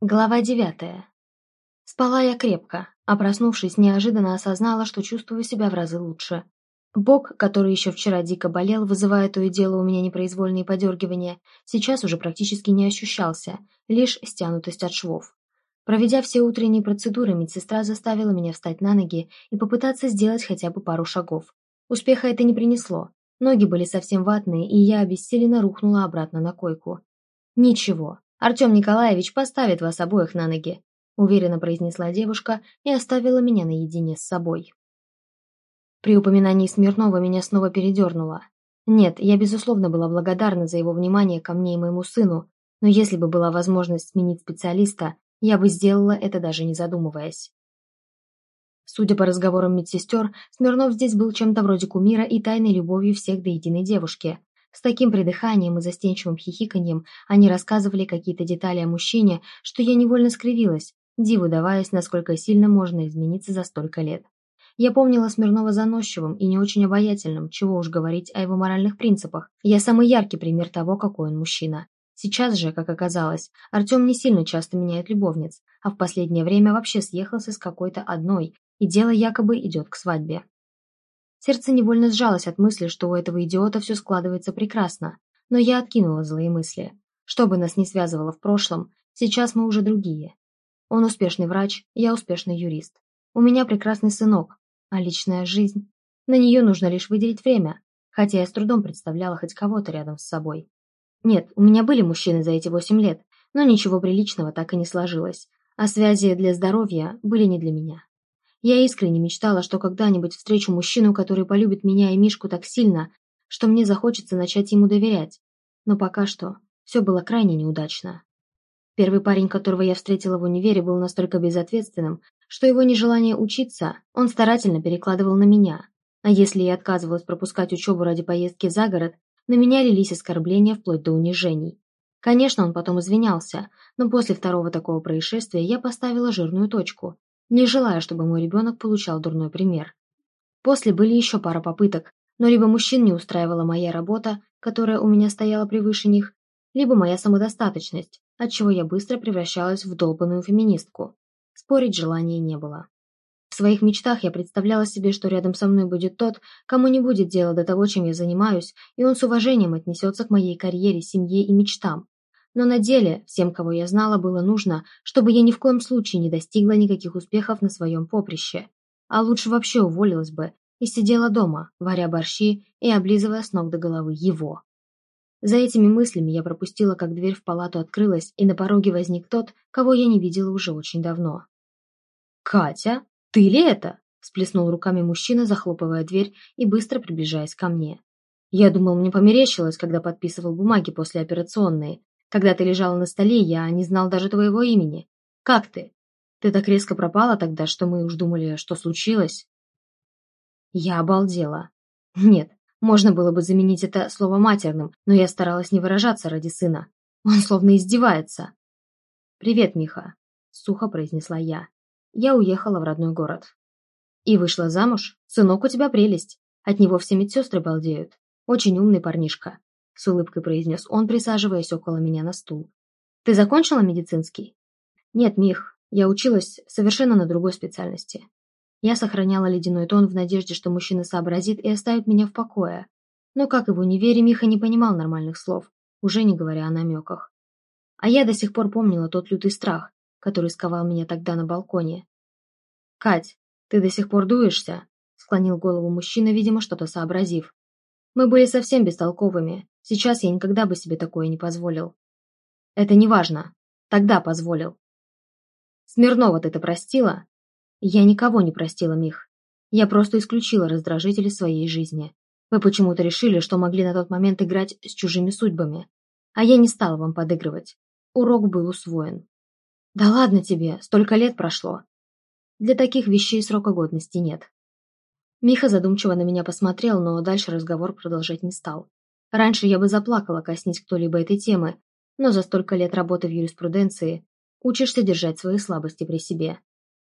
Глава девятая. Спала я крепко, а проснувшись, неожиданно осознала, что чувствую себя в разы лучше. Бок, который еще вчера дико болел, вызывая то и дело у меня непроизвольные подергивания, сейчас уже практически не ощущался, лишь стянутость от швов. Проведя все утренние процедуры, медсестра заставила меня встать на ноги и попытаться сделать хотя бы пару шагов. Успеха это не принесло. Ноги были совсем ватные, и я обессиленно рухнула обратно на койку. Ничего, Артем Николаевич поставит вас обоих на ноги», уверенно произнесла девушка и оставила меня наедине с собой. При упоминании Смирнова меня снова передернуло. Нет, я безусловно была благодарна за его внимание ко мне и моему сыну, но если бы была возможность сменить специалиста, я бы сделала это даже не задумываясь. Судя по разговорам медсестер, Смирнов здесь был чем-то вроде кумира и тайной любовью всех до единой девушки. С таким придыханием и застенчивым хихиканьем они рассказывали какие-то детали о мужчине, что я невольно скривилась, диву даваясь, насколько сильно можно измениться за столько лет. Я помнила Смирнова заносчивым и не очень обаятельным, чего уж говорить о его моральных принципах. Я самый яркий пример того, какой он мужчина. Сейчас же, как оказалось, Артем не сильно часто меняет любовниц, а в последнее время вообще съехался с какой-то одной, и дело якобы идет к свадьбе. Сердце невольно сжалось от мысли, что у этого идиота все складывается прекрасно, но я откинула злые мысли. Что бы нас ни связывало в прошлом, сейчас мы уже другие. Он успешный врач, я успешный юрист. У меня прекрасный сынок, а личная жизнь... На нее нужно лишь выделить время, хотя я с трудом представляла хоть кого-то рядом с собой. Нет, у меня были мужчины за эти восемь лет, но ничего приличного так и не сложилось, а связи для здоровья были не для меня. Я искренне мечтала, что когда-нибудь встречу мужчину, который полюбит меня и Мишку так сильно, что мне захочется начать ему доверять. Но пока что все было крайне неудачно. Первый парень, которого я встретила в универе, был настолько безответственным, что его нежелание учиться он старательно перекладывал на меня. А если я отказывалась пропускать учебу ради поездки за город, на меня лились оскорбления вплоть до унижений. Конечно, он потом извинялся, но после второго такого происшествия я поставила жирную точку не желая, чтобы мой ребенок получал дурной пример. После были еще пара попыток, но либо мужчин не устраивала моя работа, которая у меня стояла превыше них, либо моя самодостаточность, отчего я быстро превращалась в долбанную феминистку. Спорить желания не было. В своих мечтах я представляла себе, что рядом со мной будет тот, кому не будет дела до того, чем я занимаюсь, и он с уважением отнесется к моей карьере, семье и мечтам, но на деле всем, кого я знала, было нужно, чтобы я ни в коем случае не достигла никаких успехов на своем поприще. А лучше вообще уволилась бы и сидела дома, варя борщи и облизывая с ног до головы его. За этими мыслями я пропустила, как дверь в палату открылась, и на пороге возник тот, кого я не видела уже очень давно. «Катя, ты ли это?» – сплеснул руками мужчина, захлопывая дверь и быстро приближаясь ко мне. Я думал, мне померещилось, когда подписывал бумаги после операционной, когда ты лежала на столе, я не знал даже твоего имени. Как ты? Ты так резко пропала тогда, что мы уж думали, что случилось. Я обалдела. Нет, можно было бы заменить это слово матерным, но я старалась не выражаться ради сына. Он словно издевается. «Привет, Миха», — сухо произнесла я. Я уехала в родной город. И вышла замуж. Сынок у тебя прелесть. От него все медсестры балдеют. Очень умный парнишка с улыбкой произнес он, присаживаясь около меня на стул. «Ты закончила медицинский?» «Нет, Мих, я училась совершенно на другой специальности». Я сохраняла ледяной тон в надежде, что мужчина сообразит и оставит меня в покое. Но, как и в универе, Миха не понимал нормальных слов, уже не говоря о намеках. А я до сих пор помнила тот лютый страх, который сковал меня тогда на балконе. «Кать, ты до сих пор дуешься?» склонил голову мужчина, видимо, что-то сообразив. Мы были совсем бестолковыми, Сейчас я никогда бы себе такое не позволил. Это не важно. Тогда позволил. Смирнова ты это простила? Я никого не простила, Мих. Я просто исключила раздражители своей жизни. Вы почему-то решили, что могли на тот момент играть с чужими судьбами. А я не стала вам подыгрывать. Урок был усвоен. Да ладно тебе, столько лет прошло. Для таких вещей срока годности нет. Миха задумчиво на меня посмотрел, но дальше разговор продолжать не стал. Раньше я бы заплакала, коснись кто-либо этой темы, но за столько лет работы в юриспруденции учишься держать свои слабости при себе.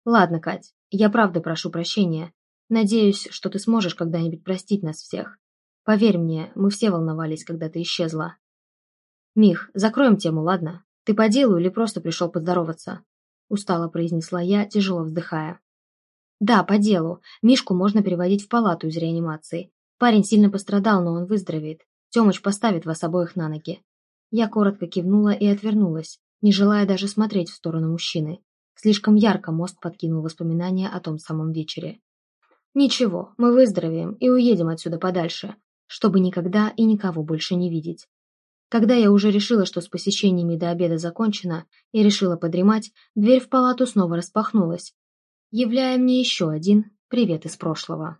Ладно, Кать, я правда прошу прощения. Надеюсь, что ты сможешь когда-нибудь простить нас всех. Поверь мне, мы все волновались, когда ты исчезла. Мих, закроем тему, ладно? «Ты по делу или просто пришел поздороваться?» Устало произнесла я, тяжело вздыхая. «Да, по делу. Мишку можно переводить в палату из реанимации. Парень сильно пострадал, но он выздоровеет. Тёмыч поставит вас обоих на ноги». Я коротко кивнула и отвернулась, не желая даже смотреть в сторону мужчины. Слишком ярко мозг подкинул воспоминания о том самом вечере. «Ничего, мы выздоровеем и уедем отсюда подальше, чтобы никогда и никого больше не видеть. Когда я уже решила, что с посещениями до обеда закончено, и решила подремать, дверь в палату снова распахнулась, являя мне еще один привет из прошлого.